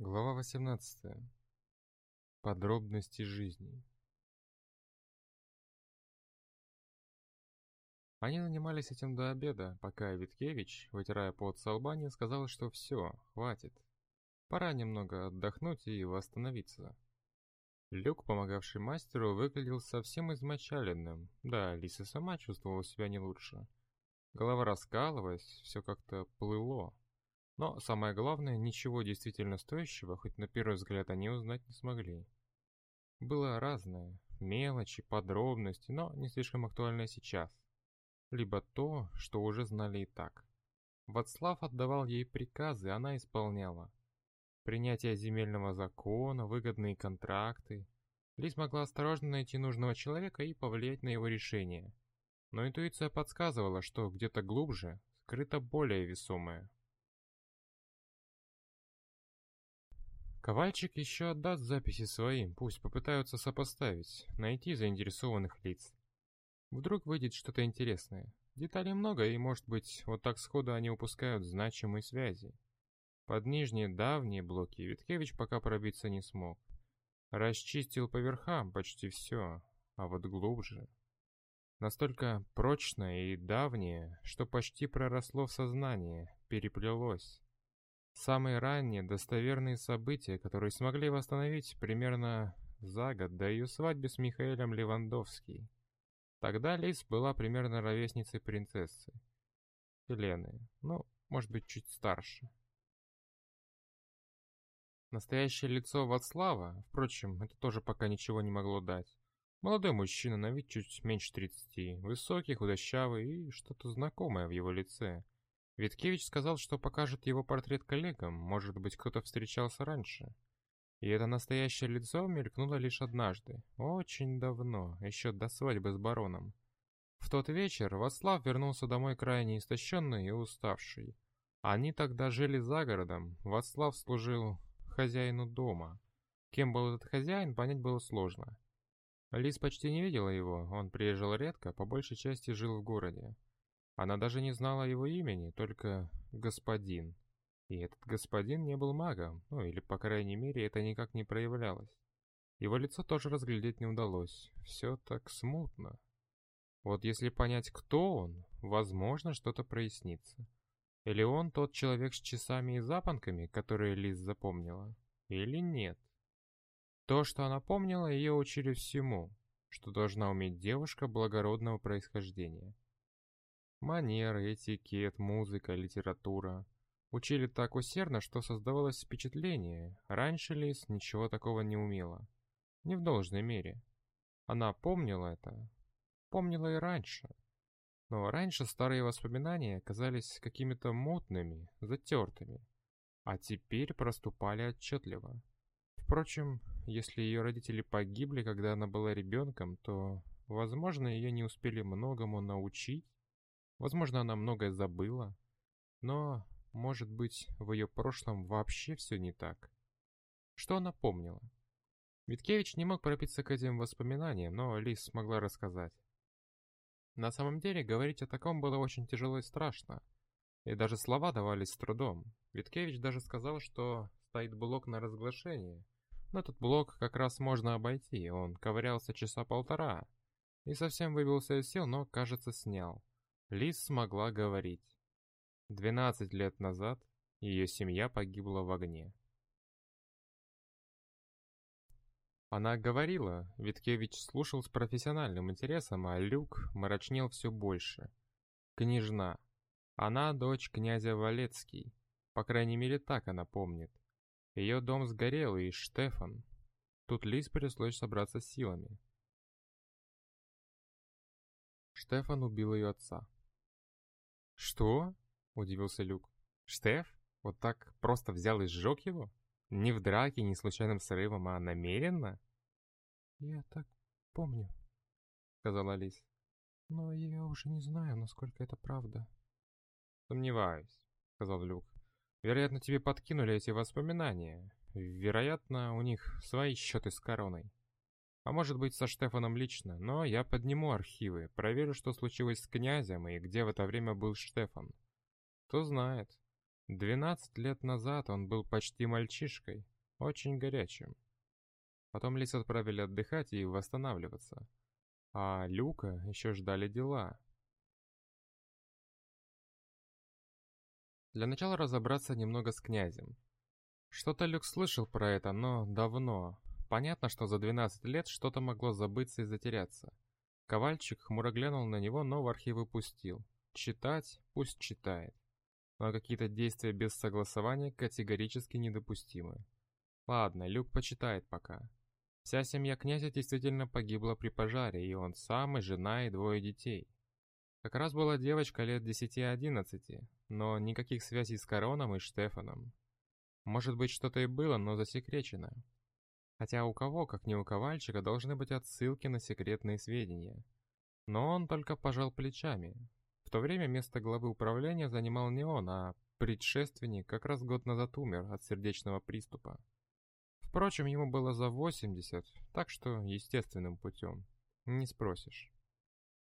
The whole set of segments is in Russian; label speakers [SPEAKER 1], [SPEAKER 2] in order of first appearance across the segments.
[SPEAKER 1] Глава 18. Подробности жизни. Они занимались этим до обеда, пока Виткевич, вытирая пот с лба, сказал, что все, хватит. Пора немного отдохнуть и восстановиться. Люк, помогавший мастеру, выглядел совсем измочаленным. Да, Лиса сама чувствовала себя не лучше. Голова раскалывалась, все как-то плыло. Но самое главное, ничего действительно стоящего, хоть на первый взгляд они узнать не смогли. Было разное, мелочи, подробности, но не слишком актуальное сейчас. Либо то, что уже знали и так. Вацлав отдавал ей приказы, она исполняла. Принятие земельного закона, выгодные контракты. Лис могла осторожно найти нужного человека и повлиять на его решение. Но интуиция подсказывала, что где-то глубже скрыто более весомое. Ковальчик еще отдаст записи своим, пусть попытаются сопоставить, найти заинтересованных лиц. Вдруг выйдет что-то интересное. Деталей много, и, может быть, вот так сходу они упускают значимые связи. Под нижние давние блоки Виткевич пока пробиться не смог. Расчистил по верхам почти все, а вот глубже. Настолько прочное и давнее, что почти проросло в сознание, переплелось. Самые ранние достоверные события, которые смогли восстановить примерно за год до ее свадьбы с Михаилом Левандовским. Тогда Лис была примерно ровесницей принцессы. Елены, ну, может быть, чуть старше. Настоящее лицо Вацлава, впрочем, это тоже пока ничего не могло дать. Молодой мужчина, на вид чуть меньше тридцати, высокий, худощавый и что-то знакомое в его лице – Виткевич сказал, что покажет его портрет коллегам, может быть, кто-то встречался раньше. И это настоящее лицо мелькнуло лишь однажды, очень давно, еще до свадьбы с бароном. В тот вечер Вацлав вернулся домой крайне истощенный и уставший. Они тогда жили за городом, Вацлав служил хозяину дома. Кем был этот хозяин, понять было сложно. Лис почти не видела его, он приезжал редко, по большей части жил в городе. Она даже не знала его имени, только «господин». И этот господин не был магом, ну или, по крайней мере, это никак не проявлялось. Его лицо тоже разглядеть не удалось, все так смутно. Вот если понять, кто он, возможно, что-то прояснится. Или он тот человек с часами и запонками, которые Лиз запомнила, или нет. То, что она помнила, ее учили всему, что должна уметь девушка благородного происхождения. Манеры, этикет, музыка, литература. Учили так усердно, что создавалось впечатление, раньше Лис ничего такого не умела. Не в должной мере. Она помнила это. Помнила и раньше. Но раньше старые воспоминания казались какими-то мутными, затертыми. А теперь проступали отчетливо. Впрочем, если ее родители погибли, когда она была ребенком, то, возможно, ее не успели многому научить, Возможно, она многое забыла, но, может быть, в ее прошлом вообще все не так. Что она помнила? Виткевич не мог пропиться к этим воспоминаниям, но Лис смогла рассказать. На самом деле, говорить о таком было очень тяжело и страшно. И даже слова давались с трудом. Виткевич даже сказал, что стоит блок на разглашение. Но этот блок как раз можно обойти, он ковырялся часа полтора. И совсем выбился из сил, но, кажется, снял. Лис смогла говорить. Двенадцать лет назад ее семья погибла в огне. Она говорила, Виткевич слушал с профессиональным интересом, а Люк мрачнел все больше. Княжна. Она дочь князя Валецкий. По крайней мере, так она помнит. Ее дом сгорел, и Штефан. Тут Лис пришлось собраться силами. Штефан убил ее отца. «Что?» — удивился Люк. «Штеф? Вот так просто взял и сжег его? Не в драке, не случайным срывом, а намеренно?»
[SPEAKER 2] «Я так помню», — сказала Алис. «Но я уже не знаю, насколько это правда».
[SPEAKER 1] «Сомневаюсь», — сказал Люк. «Вероятно, тебе подкинули эти воспоминания. Вероятно, у них свои счеты с короной. А может быть, со Штефаном лично, но я подниму архивы, проверю, что случилось с князем и где в это время был Штефан. Кто знает. 12 лет назад он был почти мальчишкой, очень горячим. Потом Лис отправили отдыхать и восстанавливаться. А Люка еще ждали дела. Для начала разобраться немного с князем. Что-то Люк слышал про это, но давно. Понятно, что за 12 лет что-то могло забыться и затеряться. Ковальчик хмуро глянул на него, но в архивы пустил. Читать пусть читает. Но какие-то действия без согласования категорически недопустимы. Ладно, Люк почитает пока. Вся семья князя действительно погибла при пожаре, и он сам, и жена, и двое детей. Как раз была девочка лет 10-11, но никаких связей с Короном и Штефаном. Может быть, что-то и было, но засекречено. Хотя у кого, как не у Ковальчика, должны быть отсылки на секретные сведения. Но он только пожал плечами. В то время место главы управления занимал не он, а предшественник как раз год назад умер от сердечного приступа. Впрочем, ему было за 80, так что естественным путем. Не спросишь.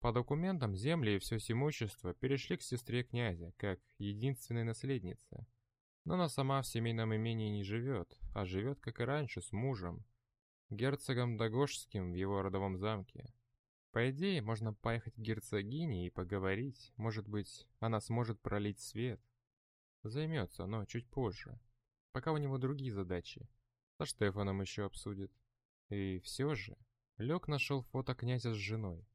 [SPEAKER 1] По документам земли и все имущество перешли к сестре князя, как единственной наследнице. Но она сама в семейном имении не живет, а живет, как и раньше, с мужем, герцогом Дагошским в его родовом замке. По идее, можно поехать к герцогине и поговорить, может быть, она сможет пролить свет. Займется, но чуть позже, пока у него другие задачи. Со Штефаном еще обсудит. И все же, Лег нашел фото князя с женой.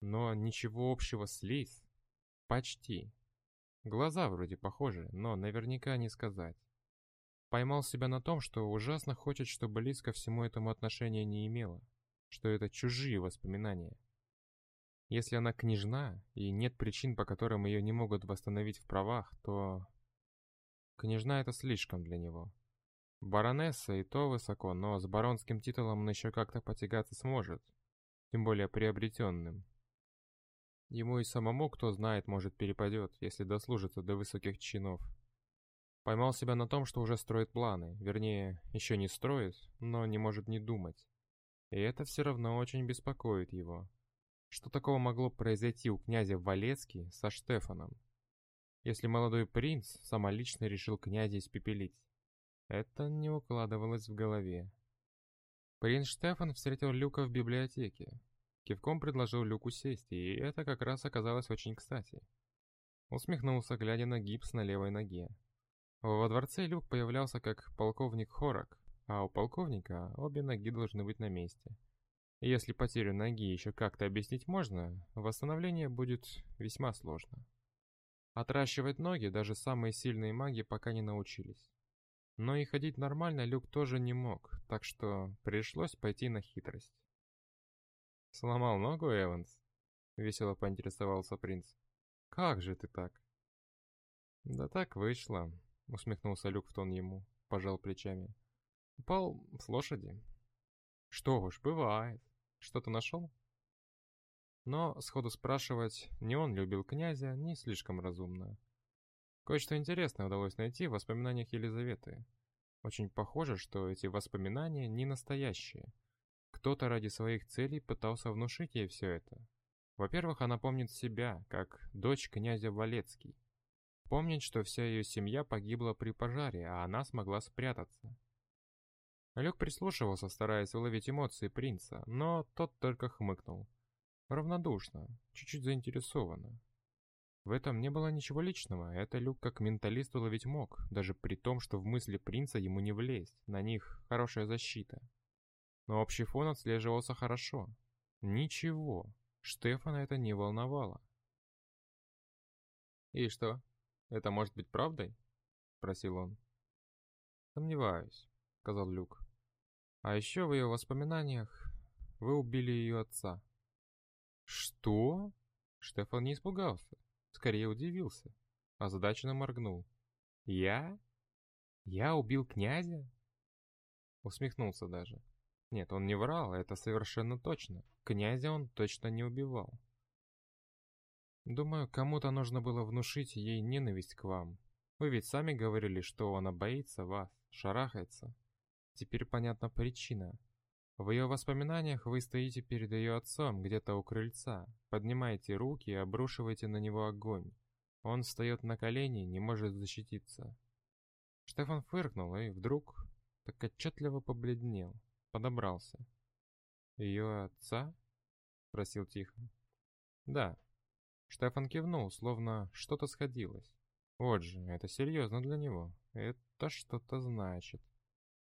[SPEAKER 1] Но ничего общего с Лис. Почти. Глаза вроде похожи, но наверняка не сказать. Поймал себя на том, что ужасно хочет, чтобы ко всему этому отношения не имела. Что это чужие воспоминания. Если она княжна, и нет причин, по которым ее не могут восстановить в правах, то... Княжна — это слишком для него. Баронесса и то высоко, но с баронским титулом он еще как-то потягаться сможет, тем более приобретенным. Ему и самому, кто знает, может перепадет, если дослужится до высоких чинов. Поймал себя на том, что уже строит планы, вернее, еще не строит, но не может не думать. И это все равно очень беспокоит его. Что такого могло произойти у князя Валецки со Штефаном? Если молодой принц самолично решил князя испепелить. Это не укладывалось в голове. Принц Штефан встретил Люка в библиотеке. Кивком предложил Люку сесть, и это как раз оказалось очень кстати. Усмехнулся, глядя на гипс на левой ноге. Во дворце Люк появлялся как полковник Хорок, а у полковника обе ноги должны быть на месте. Если потерю ноги еще как-то объяснить можно, восстановление будет весьма сложно. Отращивать ноги даже самые сильные маги пока не научились. Но и ходить нормально Люк тоже не мог, так что пришлось пойти на хитрость. «Сломал ногу, Эванс?» — весело поинтересовался принц. «Как же ты так?» «Да так вышло», — усмехнулся Люк в тон ему, пожал плечами. «Упал с лошади». «Что уж, бывает. Что-то нашел?» Но сходу спрашивать, не он любил князя, не слишком разумно. Кое-что интересное удалось найти в воспоминаниях Елизаветы. Очень похоже, что эти воспоминания не настоящие. Кто-то ради своих целей пытался внушить ей все это. Во-первых, она помнит себя, как дочь князя Валецкий. Помнит, что вся ее семья погибла при пожаре, а она смогла спрятаться. Люк прислушивался, стараясь уловить эмоции принца, но тот только хмыкнул. Равнодушно, чуть-чуть заинтересованно. В этом не было ничего личного, это Люк как менталист уловить мог, даже при том, что в мысли принца ему не влезть, на них хорошая защита. Но общий фон отслеживался хорошо. Ничего, Штефана это не волновало. «И что, это может быть правдой?» — спросил он. «Сомневаюсь», — сказал Люк. «А еще в ее воспоминаниях вы убили ее отца». «Что?» Штефан не испугался скорее удивился. Озадаченно моргнул. «Я? Я убил князя?» Усмехнулся даже. Нет, он не врал, это совершенно точно. Князя он точно не убивал. Думаю, кому-то нужно было внушить ей ненависть к вам. Вы ведь сами говорили, что она боится вас, шарахается. Теперь понятна причина. В ее воспоминаниях вы стоите перед ее отцом где-то у крыльца, поднимаете руки и обрушиваете на него огонь. Он встает на колени, не может защититься. Штефан фыркнул и вдруг так отчетливо побледнел, подобрался. «Ее отца?» — спросил тихо. «Да». Штефан кивнул, словно что-то сходилось. Вот же, это серьезно для него. Это что-то значит.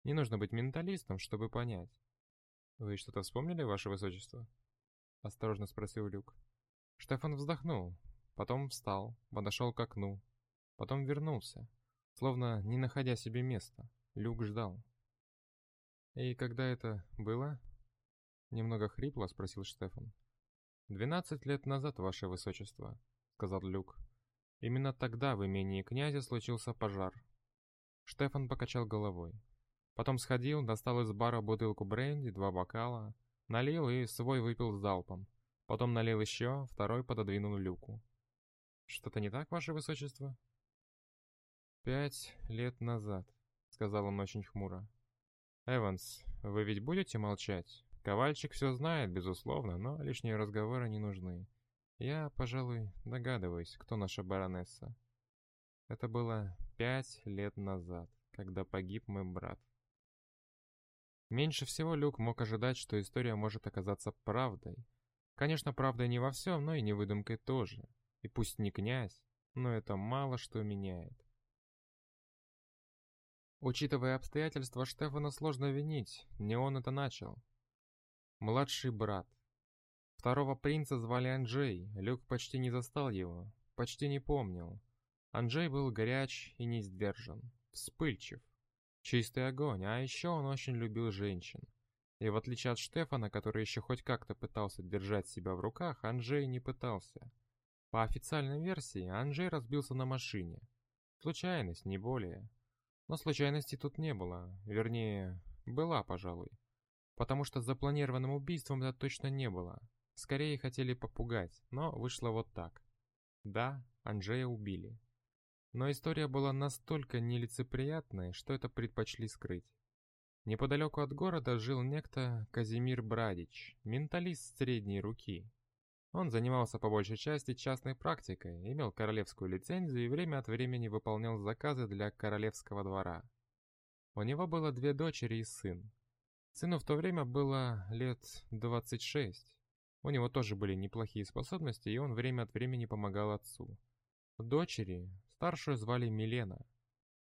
[SPEAKER 1] Не нужно быть менталистом, чтобы понять. «Вы что-то вспомнили, ваше высочество?» Осторожно спросил Люк. Штефан вздохнул, потом встал, подошел к окну, потом вернулся, словно не находя себе места. Люк ждал. «И когда это было?» Немного хрипло спросил Штефан. «Двенадцать лет назад, ваше высочество», — сказал Люк. «Именно тогда в имении князя случился пожар». Штефан покачал головой. Потом сходил, достал из бара бутылку бренди, два бокала, налил и свой выпил залпом. Потом налил еще, второй пододвинул люку. «Что-то не так, ваше высочество?» «Пять лет назад», — сказал он очень хмуро. «Эванс, вы ведь будете молчать? Ковальчик все знает, безусловно, но лишние разговоры не нужны. Я, пожалуй, догадываюсь, кто наша баронесса. Это было пять лет назад, когда погиб мой брат. Меньше всего Люк мог ожидать, что история может оказаться правдой. Конечно, правдой не во всем, но и не выдумкой тоже. И пусть не князь, но это мало что меняет. Учитывая обстоятельства, Штефана сложно винить, не он это начал. Младший брат. Второго принца звали Анджей, Люк почти не застал его, почти не помнил. Анджей был горяч и не сдержан, вспыльчив. Чистый огонь, а еще он очень любил женщин. И в отличие от Штефана, который еще хоть как-то пытался держать себя в руках, Анжей не пытался. По официальной версии, Анжей разбился на машине. Случайность, не более. Но случайности тут не было, вернее, была, пожалуй. Потому что запланированным убийством это точно не было. Скорее хотели попугать, но вышло вот так. Да, Анжея убили. Но история была настолько нелицеприятной, что это предпочли скрыть. Неподалеку от города жил некто Казимир Брадич, менталист средней руки. Он занимался по большей части частной практикой, имел королевскую лицензию и время от времени выполнял заказы для королевского двора. У него было две дочери и сын. Сыну в то время было лет 26. У него тоже были неплохие способности, и он время от времени помогал отцу. Дочери, старшую звали Милена.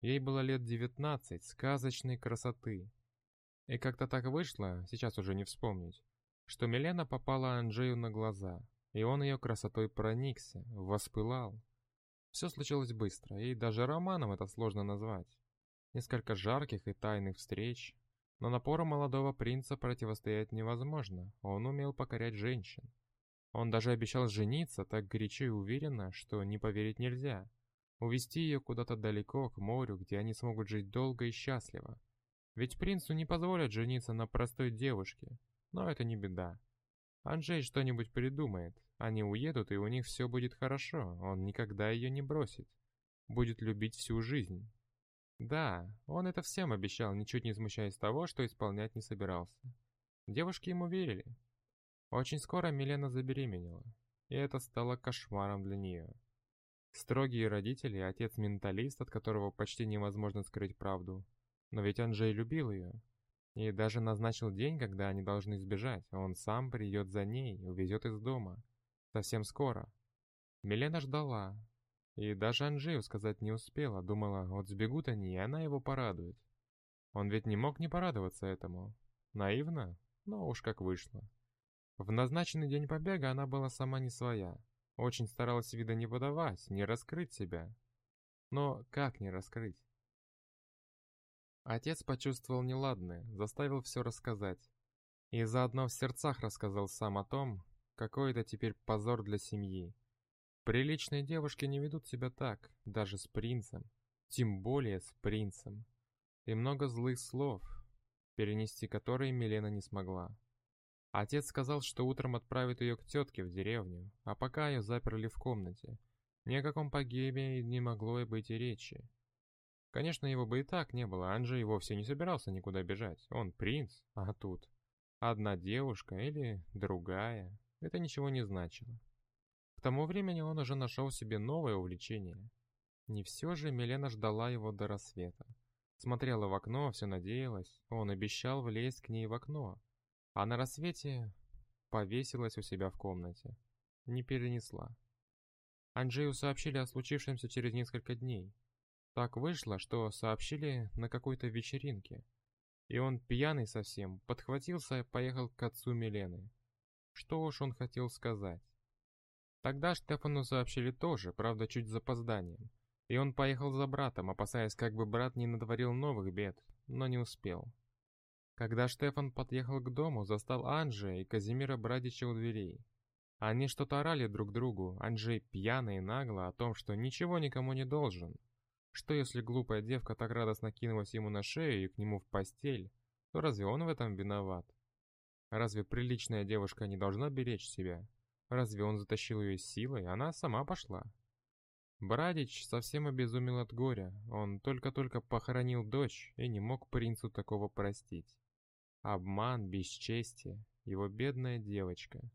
[SPEAKER 1] Ей было лет 19, сказочной красоты. И как-то так вышло, сейчас уже не вспомнить, что Милена попала Анджею на глаза, и он ее красотой проникся, воспылал. Все случилось быстро, и даже романом это сложно назвать. Несколько жарких и тайных встреч, но напору молодого принца противостоять невозможно, он умел покорять женщин. Он даже обещал жениться так горячо и уверенно, что не поверить нельзя. Увести ее куда-то далеко, к морю, где они смогут жить долго и счастливо. Ведь принцу не позволят жениться на простой девушке. Но это не беда. Анджей что-нибудь придумает. Они уедут, и у них все будет хорошо. Он никогда ее не бросит. Будет любить всю жизнь. Да, он это всем обещал, ничуть не смущаясь того, что исполнять не собирался. Девушки ему верили. Очень скоро Милена забеременела, и это стало кошмаром для нее. Строгие родители, отец-менталист, от которого почти невозможно скрыть правду. Но ведь Анджей любил ее. И даже назначил день, когда они должны сбежать. Он сам придет за ней, увезет из дома. Совсем скоро. Милена ждала. И даже Анджею сказать не успела. Думала, вот сбегут они, и она его порадует. Он ведь не мог не порадоваться этому. Наивно, но уж как вышло. В назначенный день побега она была сама не своя. Очень старалась вида не подавать, не раскрыть себя. Но как не раскрыть? Отец почувствовал неладное, заставил все рассказать. И заодно в сердцах рассказал сам о том, какой это теперь позор для семьи. Приличные девушки не ведут себя так, даже с принцем. Тем более с принцем. И много злых слов, перенести которые Милена не смогла. Отец сказал, что утром отправит ее к тетке в деревню, а пока ее заперли в комнате. Ни о каком погибе не могло и быть и речи. Конечно, его бы и так не было, Анджей вовсе не собирался никуда бежать. Он принц, а тут одна девушка или другая. Это ничего не значило. К тому времени он уже нашел себе новое увлечение. Не все же Милена ждала его до рассвета. Смотрела в окно, все надеялась. Он обещал влезть к ней в окно. А на рассвете повесилась у себя в комнате. Не перенесла. Анджею сообщили о случившемся через несколько дней. Так вышло, что сообщили на какой-то вечеринке. И он, пьяный совсем, подхватился и поехал к отцу Милены. Что уж он хотел сказать. Тогда Штефану сообщили тоже, правда, чуть с запозданием. И он поехал за братом, опасаясь, как бы брат не натворил новых бед, но не успел. Когда Штефан подъехал к дому, застал Анджея и Казимира Брадича у дверей. Они что-то орали друг другу, Анджей пьяный и нагло о том, что ничего никому не должен. Что если глупая девка так радостно кинулась ему на шею и к нему в постель, то разве он в этом виноват? Разве приличная девушка не должна беречь себя? Разве он затащил ее силой, она сама пошла. Брадич совсем обезумел от горя, он только-только похоронил дочь и не мог принцу такого простить. Обман, бесчестие, его бедная девочка.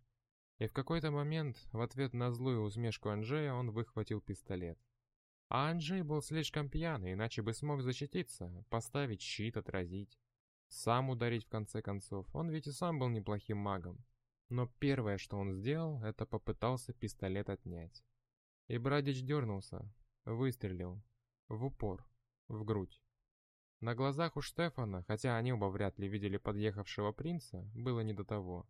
[SPEAKER 1] И в какой-то момент, в ответ на злую усмешку Анжея, он выхватил пистолет. А Анжей был слишком пьяный, иначе бы смог защититься, поставить щит, отразить. Сам ударить в конце концов, он ведь и сам был неплохим магом. Но первое, что он сделал, это попытался пистолет отнять. И Брадич дернулся, выстрелил. В упор, в грудь. На глазах у Штефана, хотя они оба вряд ли видели подъехавшего принца, было не до того.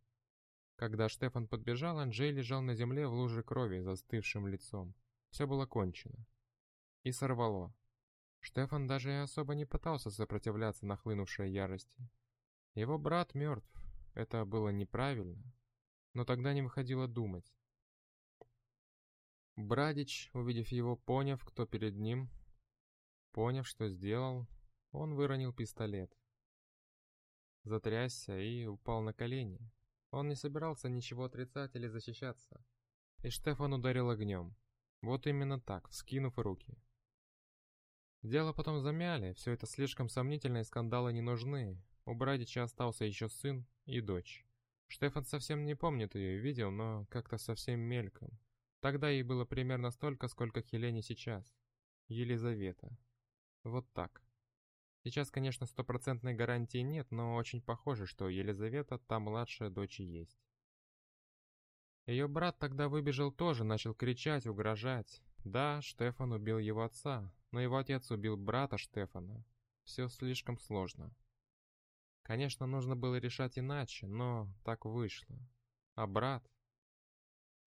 [SPEAKER 1] Когда Штефан подбежал, Анджей лежал на земле в луже крови, застывшим лицом. Все было кончено. И сорвало. Штефан даже и особо не пытался сопротивляться нахлынувшей ярости. Его брат мертв. Это было неправильно но тогда не выходило думать. Брадич, увидев его, поняв, кто перед ним, поняв, что сделал, он выронил пистолет. Затрясся и упал на колени. Он не собирался ничего отрицать или защищаться. И Штефан ударил огнем. Вот именно так, вскинув руки. Дело потом замяли, все это слишком сомнительно и скандалы не нужны. У Брадича остался еще сын и дочь. Штефан совсем не помнит ее, видел, но как-то совсем мельком. Тогда ей было примерно столько, сколько Хелене сейчас. Елизавета. Вот так. Сейчас, конечно, стопроцентной гарантии нет, но очень похоже, что Елизавета та младшая дочь и есть. Ее брат тогда выбежал тоже, начал кричать, угрожать. Да, Штефан убил его отца, но его отец убил брата Штефана. Все слишком сложно. Конечно, нужно было решать иначе, но так вышло. А брат?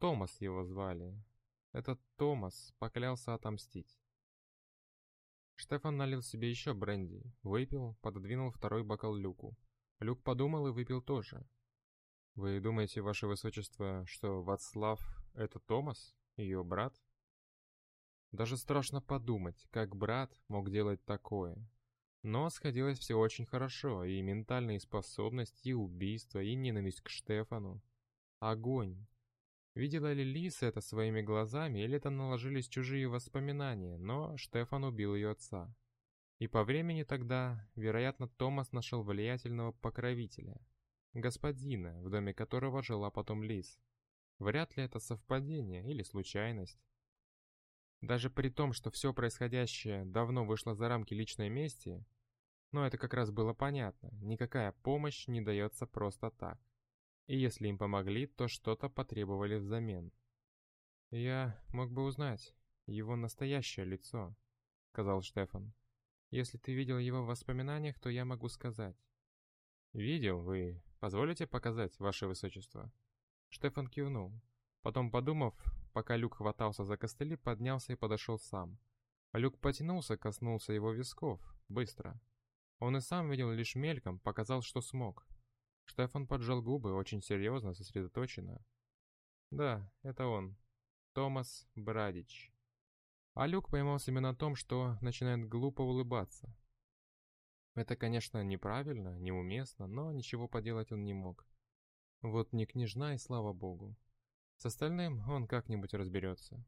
[SPEAKER 1] Томас его звали. Этот Томас поклялся отомстить. Штефан налил себе еще бренди, выпил, пододвинул второй бокал Люку. Люк подумал и выпил тоже. «Вы думаете, ваше высочество, что Вацлав — это Томас, ее брат?» Даже страшно подумать, как брат мог делать такое. Но сходилось все очень хорошо, и ментальные способности, и убийство, и ненависть к Штефану. Огонь. Видела ли Лиса это своими глазами, или это наложились чужие воспоминания, но Штефан убил ее отца. И по времени тогда, вероятно, Томас нашел влиятельного покровителя, господина, в доме которого жила потом Лис. Вряд ли это совпадение или случайность. Даже при том, что все происходящее давно вышло за рамки личной мести, но это как раз было понятно, никакая помощь не дается просто так. И если им помогли, то что-то потребовали взамен. «Я мог бы узнать его настоящее лицо», — сказал Штефан. «Если ты видел его в воспоминаниях, то я могу сказать». «Видел вы. Позволите показать, ваше высочество?» Штефан кивнул. Потом, подумав, пока Люк хватался за костыли, поднялся и подошел сам. Люк потянулся, коснулся его висков. Быстро. Он и сам видел лишь мельком, показал, что смог. Штефан поджал губы, очень серьезно, сосредоточенно. Да, это он. Томас Брадич. А Люк поймался именно на том, что начинает глупо улыбаться. Это, конечно, неправильно, неуместно, но ничего поделать он не мог. Вот не княжна, и слава богу. С остальным он как-нибудь разберется.